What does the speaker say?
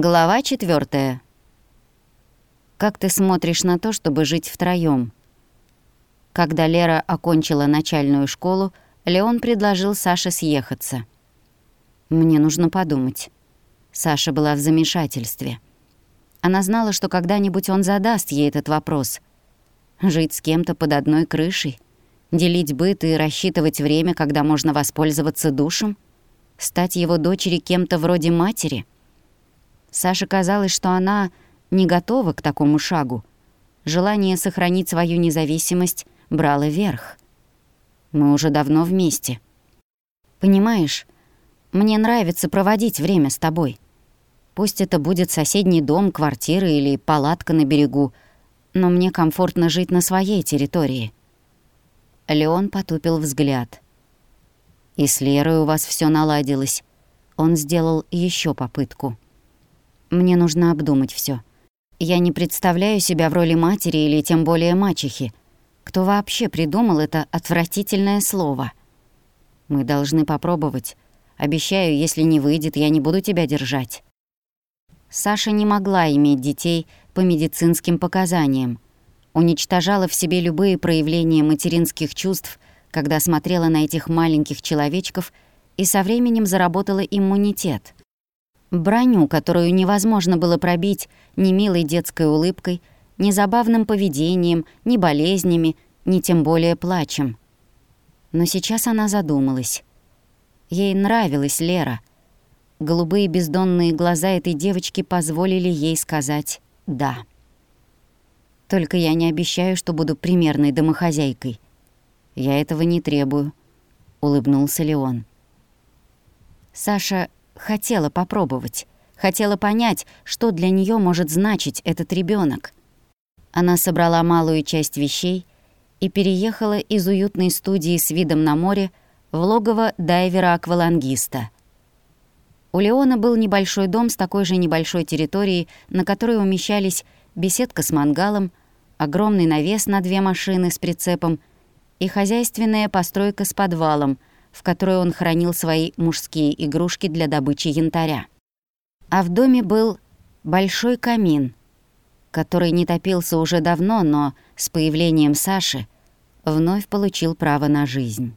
Глава четвертая. Как ты смотришь на то, чтобы жить втроём? Когда Лера окончила начальную школу, Леон предложил Саше съехаться. Мне нужно подумать. Саша была в замешательстве. Она знала, что когда-нибудь он задаст ей этот вопрос. Жить с кем-то под одной крышей? Делить быт и рассчитывать время, когда можно воспользоваться душем? Стать его дочери кем-то вроде матери — Саше казалось, что она не готова к такому шагу. Желание сохранить свою независимость брало верх. Мы уже давно вместе. Понимаешь, мне нравится проводить время с тобой. Пусть это будет соседний дом, квартира или палатка на берегу, но мне комфортно жить на своей территории. Леон потупил взгляд. И с Лерой у вас все наладилось. Он сделал еще попытку. Мне нужно обдумать все. Я не представляю себя в роли матери или тем более мачехи. Кто вообще придумал это отвратительное слово? Мы должны попробовать. Обещаю, если не выйдет, я не буду тебя держать. Саша не могла иметь детей по медицинским показаниям. Уничтожала в себе любые проявления материнских чувств, когда смотрела на этих маленьких человечков и со временем заработала иммунитет — Броню, которую невозможно было пробить ни милой детской улыбкой, ни забавным поведением, ни болезнями, ни тем более плачем. Но сейчас она задумалась. Ей нравилась Лера. Голубые бездонные глаза этой девочки позволили ей сказать «да». Только я не обещаю, что буду примерной домохозяйкой. Я этого не требую, — улыбнулся Леон. Саша хотела попробовать, хотела понять, что для нее может значить этот ребенок. Она собрала малую часть вещей и переехала из уютной студии с видом на море в логово дайвера-аквалангиста. У Леона был небольшой дом с такой же небольшой территорией, на которой умещались беседка с мангалом, огромный навес на две машины с прицепом и хозяйственная постройка с подвалом — в которой он хранил свои мужские игрушки для добычи янтаря. А в доме был большой камин, который не топился уже давно, но с появлением Саши вновь получил право на жизнь.